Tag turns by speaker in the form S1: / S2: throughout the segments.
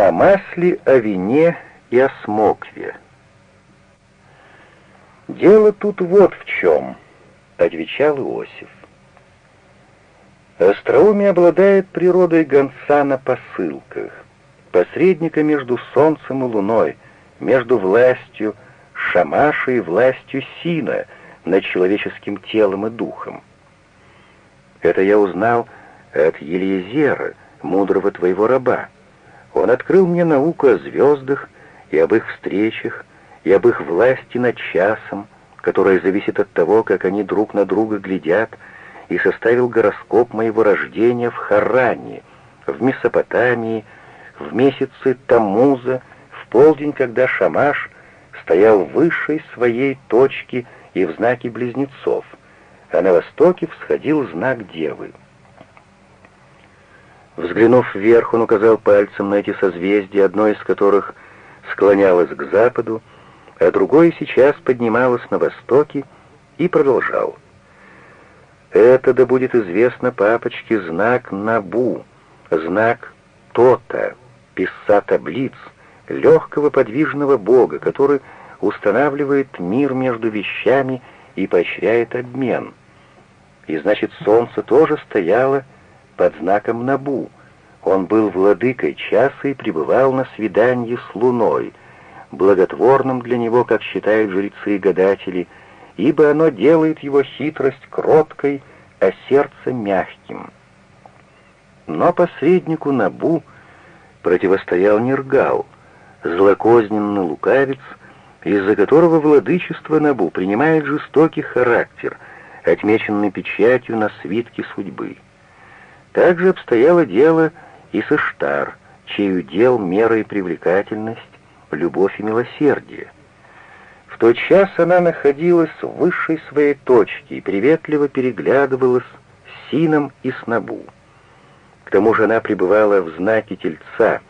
S1: О масле, о вине и о смокве. «Дело тут вот в чем», — отвечал Иосиф. Остроумие обладает природой гонца на посылках, посредника между солнцем и луной, между властью Шамаша и властью Сина над человеческим телом и духом. Это я узнал от Елизера, мудрого твоего раба. Он открыл мне науку о звездах и об их встречах, и об их власти над часом, которая зависит от того, как они друг на друга глядят, и составил гороскоп моего рождения в Харане, в Месопотамии, в месяце Тамуза, в полдень, когда Шамаш стоял в высшей своей точке и в знаке близнецов, а на востоке всходил знак Девы. Взглянув вверх, он указал пальцем на эти созвездия, одно из которых склонялось к западу, а другое сейчас поднималось на востоке, и продолжал. «Это да будет известно папочке знак Набу, знак Тота, писца таблиц, легкого подвижного Бога, который устанавливает мир между вещами и поощряет обмен. И значит, солнце тоже стояло под знаком Набу. Он был владыкой часа и пребывал на свидании с луной, благотворным для него, как считают жрецы и гадатели, ибо оно делает его хитрость кроткой, а сердце мягким. Но посреднику Набу противостоял Нергал, злокозненный лукавец, из-за которого владычество Набу принимает жестокий характер, отмеченный печатью на свитке судьбы. Также обстояло дело и с Иштар, чей удел мера и привлекательность, любовь и милосердие. В тот час она находилась в высшей своей точке и приветливо переглядывалась с Сином и с Набу. К тому же она пребывала в знаке Тельца,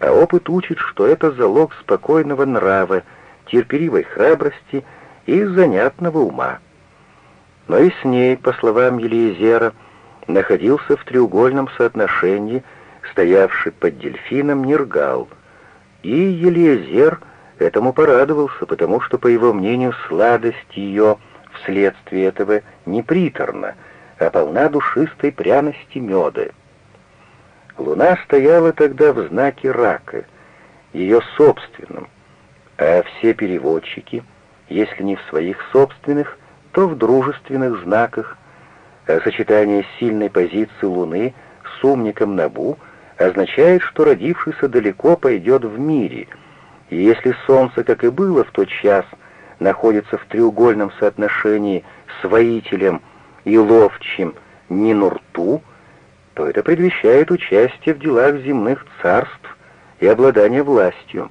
S1: а опыт учит, что это залог спокойного нрава, терпеливой храбрости и занятного ума. Но и с ней, по словам Елизера, находился в треугольном соотношении, стоявший под дельфином Нергал. И Елизер этому порадовался, потому что, по его мнению, сладость ее вследствие этого не приторна, а полна душистой пряности меда. Луна стояла тогда в знаке рака, ее собственном, а все переводчики, если не в своих собственных, то в дружественных знаках, а сочетание сильной позиции Луны с умником Набу означает, что родившийся далеко пойдет в мире, и если Солнце, как и было в тот час, находится в треугольном соотношении с воителем и ловчим Нинурту, то это предвещает участие в делах земных царств и обладание властью.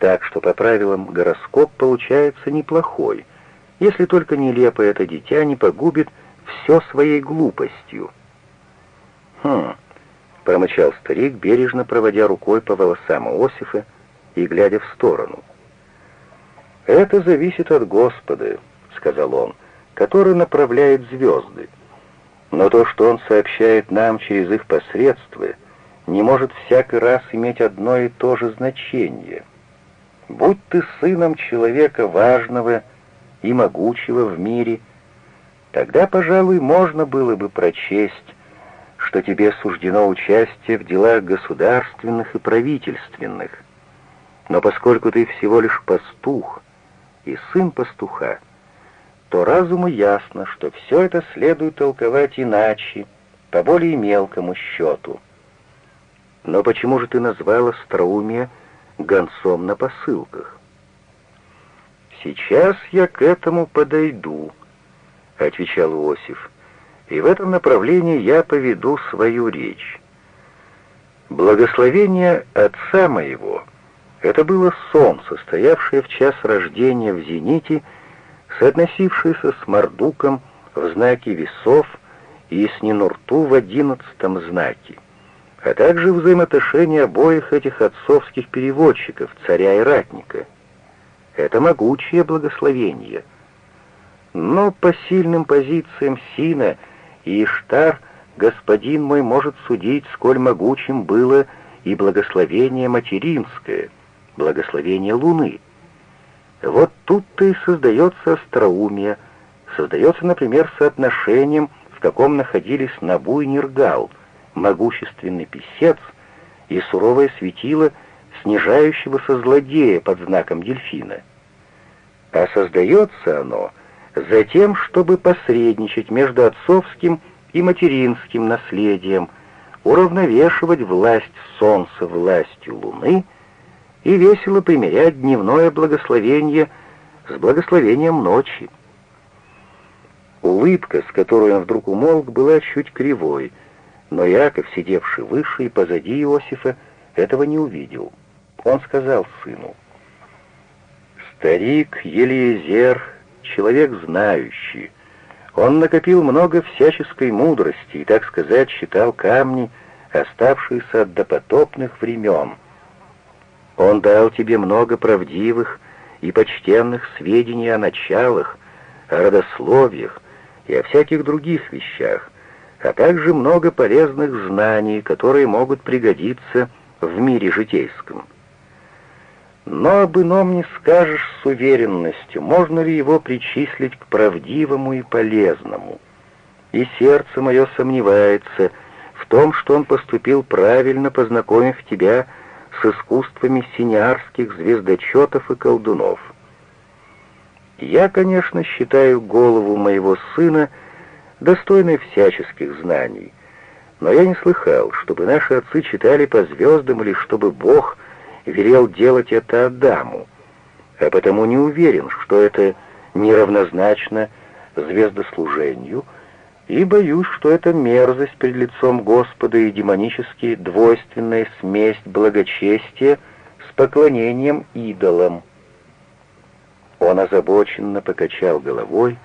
S1: Так что по правилам гороскоп получается неплохой, если только нелепо это дитя не погубит все своей глупостью. «Хм», — промычал старик, бережно проводя рукой по волосам Иосифа и глядя в сторону. «Это зависит от Господа», — сказал он, — «который направляет звезды. Но то, что он сообщает нам через их посредство, не может всякий раз иметь одно и то же значение. Будь ты сыном человека важного и могучего в мире — Тогда, пожалуй, можно было бы прочесть, что тебе суждено участие в делах государственных и правительственных. Но поскольку ты всего лишь пастух и сын пастуха, то разуму ясно, что все это следует толковать иначе, по более мелкому счету. Но почему же ты назвал остроумие гонцом на посылках? Сейчас я к этому подойду, — отвечал Иосиф, — «и в этом направлении я поведу свою речь. Благословение отца моего — это было солнце, стоявшее в час рождения в зените, соотносившееся с Мардуком в знаке весов и с Нинурту в одиннадцатом знаке, а также взаимоотношения обоих этих отцовских переводчиков, царя и ратника. Это могучее благословение — но по сильным позициям Сина и Иштар господин мой может судить, сколь могучим было и благословение материнское, благословение Луны. Вот тут-то и создается остроумие, создается, например, соотношением, в каком находились Набу и Нергал, могущественный писец и суровое светило снижающегося злодея под знаком дельфина. А создается оно затем, чтобы посредничать между отцовским и материнским наследием, уравновешивать власть солнца властью луны и весело примерять дневное благословение с благословением ночи. Улыбка, с которой он вдруг умолк, была чуть кривой, но Яков, сидевший выше и позади Иосифа, этого не увидел. Он сказал сыну, «Старик Елиезер, человек знающий, он накопил много всяческой мудрости и, так сказать, считал камни, оставшиеся от допотопных времен. Он дал тебе много правдивых и почтенных сведений о началах, о родословиях и о всяких других вещах, а также много полезных знаний, которые могут пригодиться в мире житейском. Но об ином не скажешь с уверенностью, можно ли его причислить к правдивому и полезному. И сердце мое сомневается в том, что он поступил правильно, познакомив тебя с искусствами синеарских звездочетов и колдунов. Я, конечно, считаю голову моего сына достойной всяческих знаний, но я не слыхал, чтобы наши отцы читали по звездам или чтобы Бог велел делать это Адаму, а потому не уверен, что это неравнозначно звездослужению, и боюсь, что это мерзость перед лицом Господа и демонически двойственная смесь благочестия с поклонением идолам. Он озабоченно покачал головой,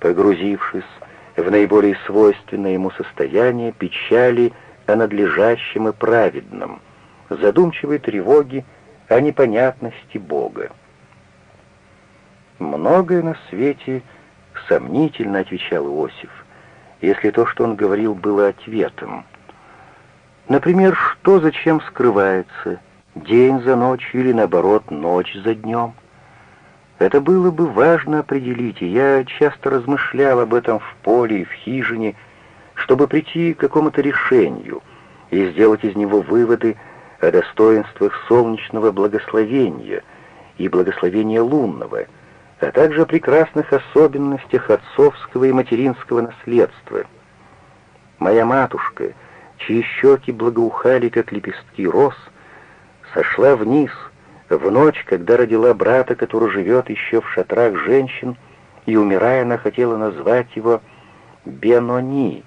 S1: погрузившись в наиболее свойственное ему состояние печали о надлежащем и праведном, задумчивой тревоги о непонятности Бога. «Многое на свете сомнительно», — отвечал Иосиф, если то, что он говорил, было ответом. Например, что зачем скрывается, день за ночью или, наоборот, ночь за днем? Это было бы важно определить, и я часто размышлял об этом в поле и в хижине, чтобы прийти к какому-то решению и сделать из него выводы о достоинствах солнечного благословения и благословения лунного, а также о прекрасных особенностях отцовского и материнского наследства. Моя матушка, чьи щеки благоухали, как лепестки роз, сошла вниз в ночь, когда родила брата, который живет еще в шатрах женщин, и, умирая, она хотела назвать его Бенони,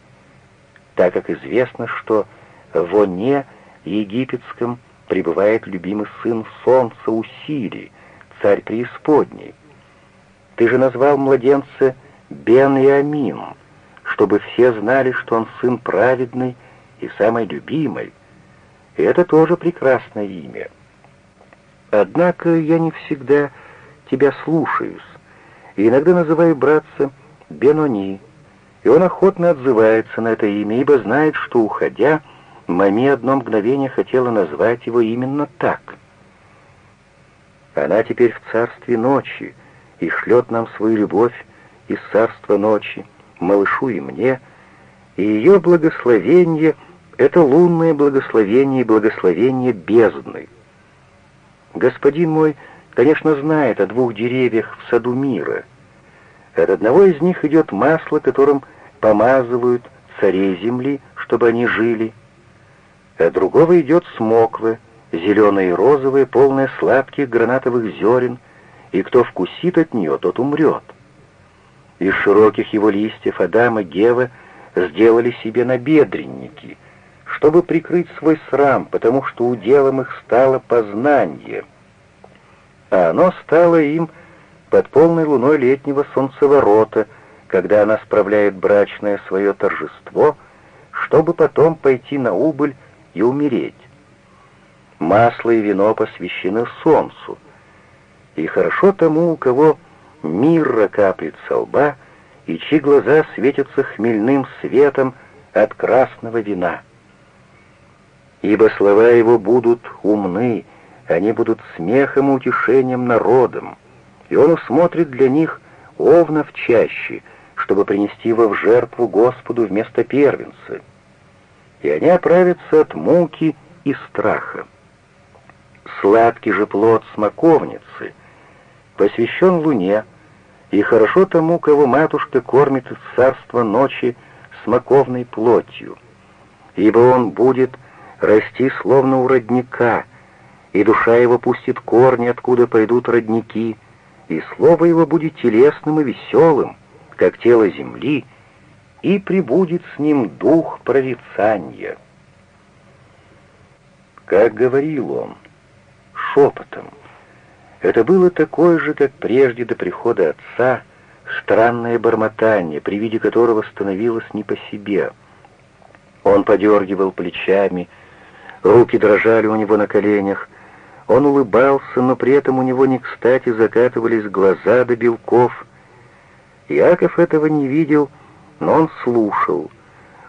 S1: так как известно, что в Оне — египетском пребывает любимый сын солнца Усири, царь преисподней. Ты же назвал младенца Бен и Амин, чтобы все знали, что он сын праведный и самый любимый. И это тоже прекрасное имя. Однако я не всегда тебя слушаюсь, и иногда называю братца Бенони, и он охотно отзывается на это имя, ибо знает, что, уходя, Мами одно мгновение хотела назвать его именно так. Она теперь в царстве ночи и шлет нам свою любовь из царства ночи, малышу и мне, и ее благословение — это лунное благословение и благословение бездны. Господин мой, конечно, знает о двух деревьях в саду мира. От одного из них идет масло, которым помазывают царей земли, чтобы они жили, а другого идет смоквы, зеленые и розовые, полные сладких гранатовых зерен, и кто вкусит от нее, тот умрет. Из широких его листьев Адам Гева сделали себе набедренники, чтобы прикрыть свой срам, потому что уделом их стало познание, а оно стало им под полной луной летнего солнцеворота, когда она справляет брачное свое торжество, чтобы потом пойти на убыль и умереть. Масло и вино посвящены солнцу, и хорошо тому, у кого мирра каплет со лба, и чьи глаза светятся хмельным светом от красного вина. ибо слова его будут умны, они будут смехом и утешением народом, и он усмотрит для них овна в чаще, чтобы принести его в жертву Господу вместо первенца. И они оправятся от муки и страха. Сладкий же плод смоковницы посвящен луне, и хорошо тому, кого матушка кормит из царства ночи смоковной плотью, ибо он будет расти словно у родника, и душа его пустит корни, откуда пойдут родники, и слово его будет телесным и веселым, как тело земли, и прибудет с ним дух прорицания. Как говорил он, шепотом. Это было такое же, как прежде до прихода отца, странное бормотание, при виде которого становилось не по себе. Он подергивал плечами, руки дрожали у него на коленях, он улыбался, но при этом у него не кстати закатывались глаза до белков. Яков этого не видел, но он слушал.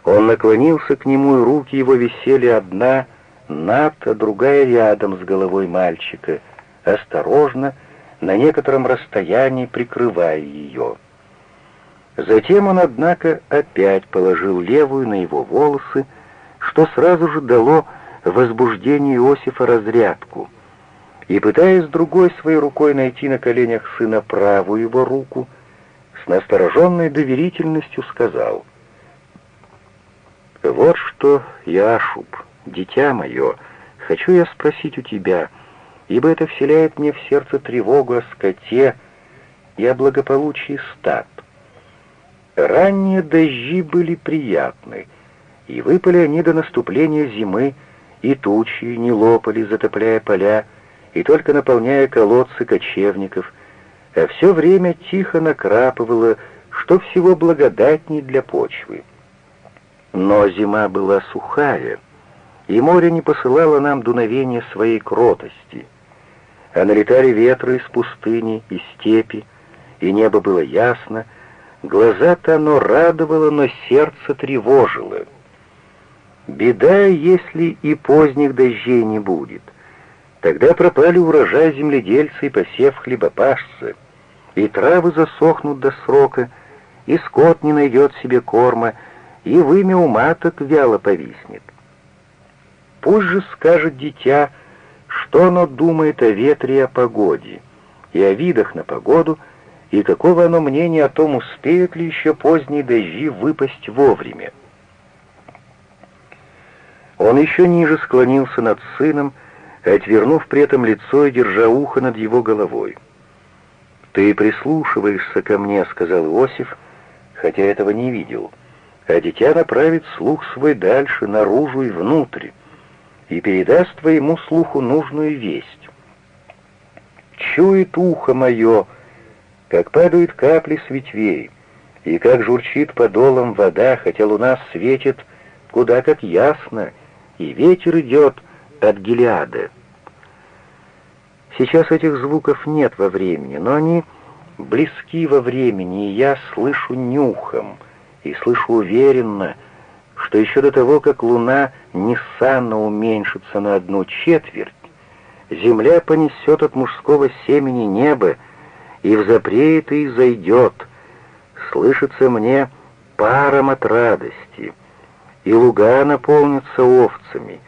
S1: Он наклонился к нему, и руки его висели одна над, а другая рядом с головой мальчика, осторожно, на некотором расстоянии прикрывая ее. Затем он, однако, опять положил левую на его волосы, что сразу же дало возбуждению Иосифа разрядку — и, пытаясь другой своей рукой найти на коленях сына правую его руку, с настороженной доверительностью сказал, «Вот что, Яшуб, дитя мое, хочу я спросить у тебя, ибо это вселяет мне в сердце тревогу о скоте и о благополучии стад. Ранние дожди были приятны, и выпали они до наступления зимы, и тучи не лопали, затопляя поля, и только наполняя колодцы кочевников, а все время тихо накрапывало, что всего благодатней для почвы. Но зима была сухая, и море не посылало нам дуновения своей кротости, а налетали ветры из пустыни и степи, и небо было ясно, глаза-то оно радовало, но сердце тревожило. Беда, если и поздних дождей не будет — Тогда пропали урожай земледельцы и посев хлебопашцы, и травы засохнут до срока, и скот не найдет себе корма, и вымя у маток вяло повиснет. Пусть же скажет дитя, что оно думает о ветре и о погоде, и о видах на погоду, и какого оно мнения о том, успеют ли еще поздние дожди выпасть вовремя. Он еще ниже склонился над сыном, отвернув при этом лицо и держа ухо над его головой. «Ты прислушиваешься ко мне», — сказал Иосиф, хотя этого не видел, «а дитя направит слух свой дальше, наружу и внутрь, и передаст твоему слуху нужную весть. Чует ухо мое, как падают капли с ветвей, и как журчит подолом вода, хотя луна светит куда как ясно, и ветер идет, — от Гелиада. Сейчас этих звуков нет во времени, но они близки во времени, и я слышу нюхом, и слышу уверенно, что еще до того, как луна несанно уменьшится на одну четверть, земля понесет от мужского семени небо и взапреет и зайдет. Слышится мне паром от радости, и луга наполнятся овцами,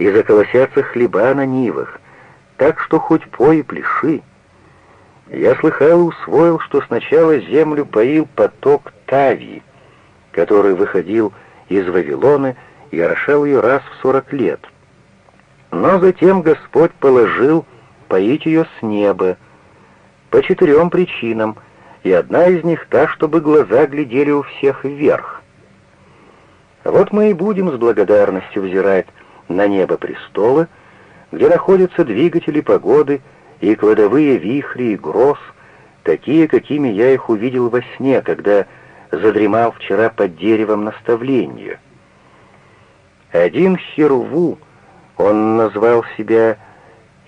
S1: и заколосятся хлеба на нивах, так что хоть пой и пляши. Я слыхал и усвоил, что сначала землю поил поток Тавии, который выходил из Вавилона и орошал ее раз в сорок лет. Но затем Господь положил поить ее с неба по четырем причинам, и одна из них та, чтобы глаза глядели у всех вверх. Вот мы и будем с благодарностью взирать на небо престола, где находятся двигатели погоды и кладовые вихри и гроз, такие, какими я их увидел во сне, когда задремал вчера под деревом наставления. Один Херву, он назвал себя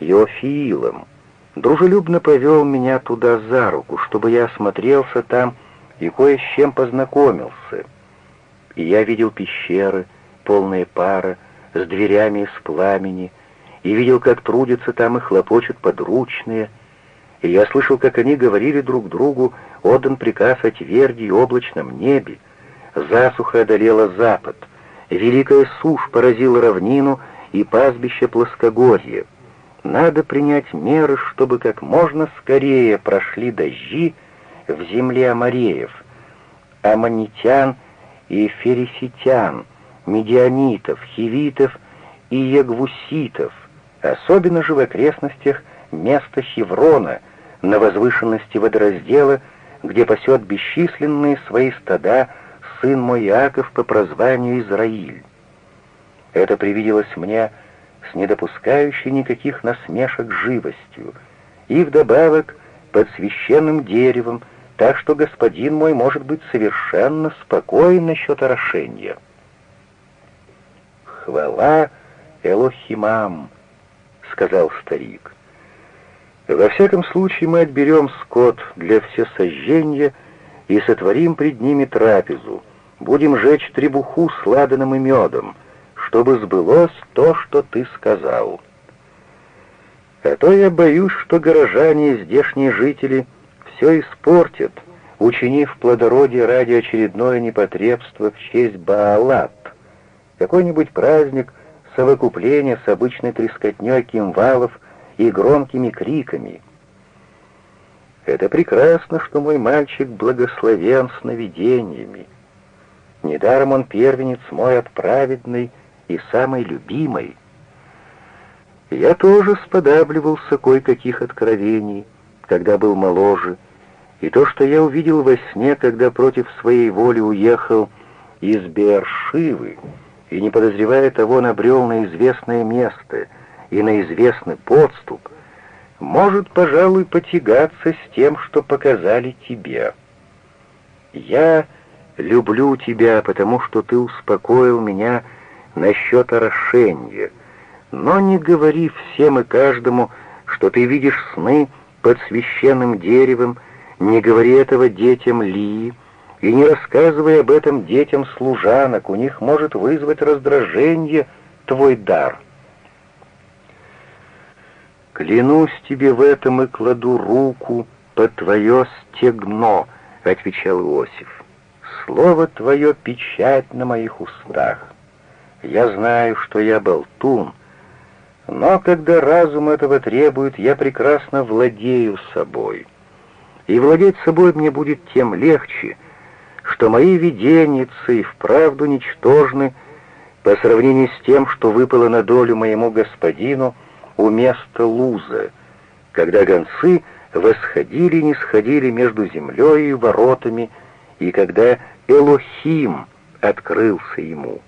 S1: Йофиилом, дружелюбно повел меня туда за руку, чтобы я осмотрелся там и кое с чем познакомился. И я видел пещеры, полные пара, с дверями из пламени, и видел, как трудятся там и хлопочут подручные, и я слышал, как они говорили друг другу, отдан приказ о тверди облачном небе, засуха одолела запад, великая сушь поразила равнину и пастбище плоскогорье. Надо принять меры, чтобы как можно скорее прошли дожди в земле амареев, аммонитян и фериситян, медианитов, хивитов и ягвуситов, особенно же в окрестностях места Хеврона, на возвышенности водораздела, где пасет бесчисленные свои стада сын мой Иаков по прозванию Израиль. Это привиделось мне с недопускающей никаких насмешек живостью, и вдобавок под священным деревом, так что господин мой может быть совершенно спокоен насчет орошения. «Хвала Элохимам», — сказал старик. «Во всяком случае мы отберем скот для всесожжения и сотворим пред ними трапезу, будем жечь требуху с ладаном и медом, чтобы сбылось то, что ты сказал. А то я боюсь, что горожане и здешние жители все испортят, учинив плодородие ради очередное непотребство в честь Баалат. Какой-нибудь праздник совокупления с обычной трескотней кимвалов и громкими криками. Это прекрасно, что мой мальчик благословен сновидениями. Недаром он первенец мой отправедный и самый любимый. Я тоже сподабливался кое-каких откровений, когда был моложе, и то, что я увидел во сне, когда против своей воли уехал из Бершивы, и, не подозревая того, набрел на известное место и на известный подступ, может, пожалуй, потягаться с тем, что показали тебе. Я люблю тебя, потому что ты успокоил меня насчет орошения, но не говори всем и каждому, что ты видишь сны под священным деревом, не говори этого детям Лии, и не рассказывай об этом детям служанок, у них может вызвать раздражение твой дар. «Клянусь тебе в этом и кладу руку под твое стегно», — отвечал Иосиф. «Слово твое — печать на моих устах. Я знаю, что я болтун, но когда разум этого требует, я прекрасно владею собой. И владеть собой мне будет тем легче, что мои виденицы и вправду ничтожны по сравнению с тем, что выпало на долю моему господину у места Луза, когда гонцы восходили и не сходили между землей и воротами, и когда Элохим открылся ему.